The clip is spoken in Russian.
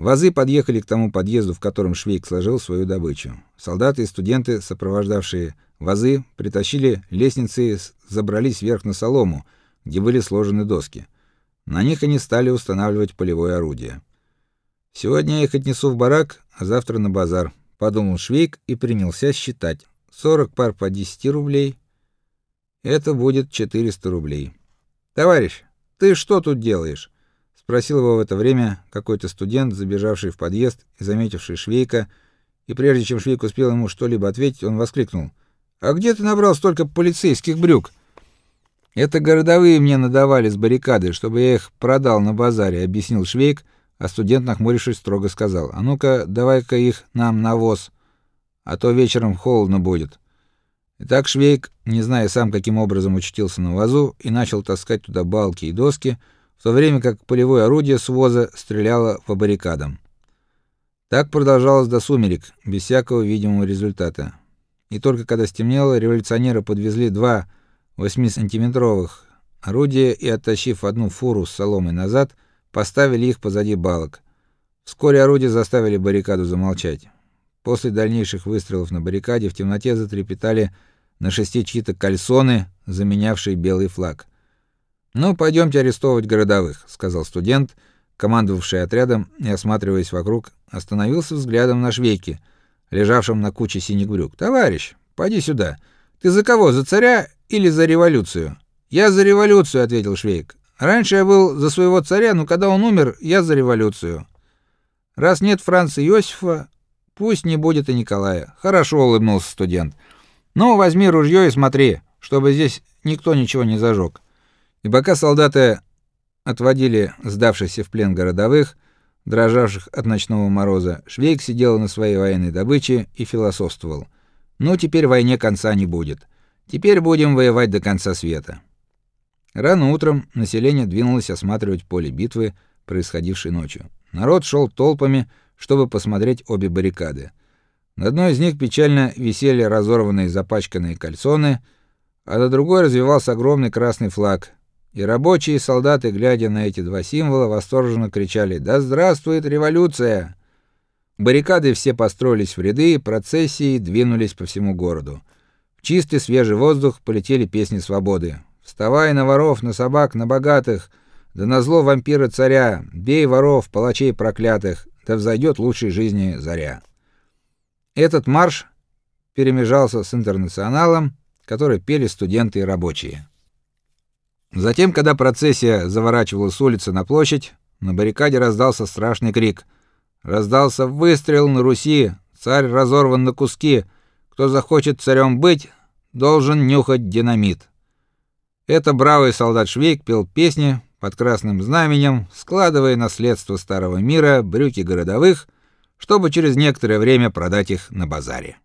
Вазы подъехали к тому подъезду, в котором Швейк сложил свою добычу. Солдаты и студенты, сопровождавшие вазы, притащили лестницы и забрались вверх на солому, где были сложены доски. На них они стали устанавливать полевое орудие. Сегодня я их отнесу в барак, а завтра на базар, подумал Швейк и принялся считать. 40 пар по 10 рублей. Это будет 400 рублей. Товарищ, ты что тут делаешь? Спросил его в это время какой-то студент, забежавший в подъезд и заметивший Швейка, и прежде чем Швейк успел ему что-либо ответить, он воскликнул: "А где ты набрал столько полицейских брюк?" "Это городовые мне надавали с баррикады, чтобы я их продал на базаре", объяснил Швейк, а студент, нахмурившись, строго сказал: "А ну-ка, давай-ка их нам на воз, а то вечером холодно будет". Итак, Швейк, не зная сам каким образом очутился на вазу, и начал таскать туда балки и доски в то время как полевое орудие с воза стреляло по баррикадам. Так продолжалось до сумерек, без всякого видимого результата. И только когда стемнело, революционеры подвезли два 8-сантиметровых орудия и, оттащив одну фуру с соломой назад, поставили их позади балок. Вскоре орудия заставили баррикаду замолчать. После дальнейших выстрелов на баррикаде в темноте затрепетали на шести чьи-то кальсоны, заменявшие белый флаг. "Ну, пойдемте арестовывать городовых", сказал студент, командовавший отрядом, и осматриваясь вокруг, остановился взглядом на Швейке, лежавшем на куче синих брюк. "Товарищ, пойди сюда. Ты за кого? За царя или за революцию?" "Я за революцию", ответил Швейк. "Раньше я был за своего царя, но когда он умер, я за революцию. Раз нет Франца Иосифа, пусть не будет и Николая". Хорошо улыбнулся студент. "Ну, возьми ружье и смотри, чтобы здесь никто ничего не зажег. И пока солдаты отводили сдавшихся в плен городовых, дрожавших от ночного мороза, Швейк сидел на своей военной добыче и философствовал: "Ну теперь войне конца не будет. Теперь будем воевать до конца света". Рано утром население двинулось осматривать поле битвы, происходившей ночью. Народ шел толпами, чтобы посмотреть обе баррикады. На одной из них печально висели разорванные запачканные кальсоны, а на другой развевался огромный красный флаг, и рабочие и солдаты, глядя на эти два символа, восторженно кричали: "Да здравствует революция!" Баррикады все построились в ряды, процессии двинулись по всему городу. В чистый свежий воздух полетели песни свободы. Вставай на воров, на собак, на богатых, да на зло вампира царя, бей воров, палачей проклятых, да взойдет лучшей жизни заря. Этот марш перемежался с интернационалом, который пели студенты и рабочие. Затем, когда процессия заворачивала с улицы на площадь, на баррикаде раздался страшный крик. Раздался выстрел на Руси, царь разорван на куски. Кто захочет царем быть, должен нюхать динамит. Это бравый солдат Швейк пел песни под красным знаменем, складывая наследство старого мира, брюки городовых, чтобы через некоторое время продать их на базаре.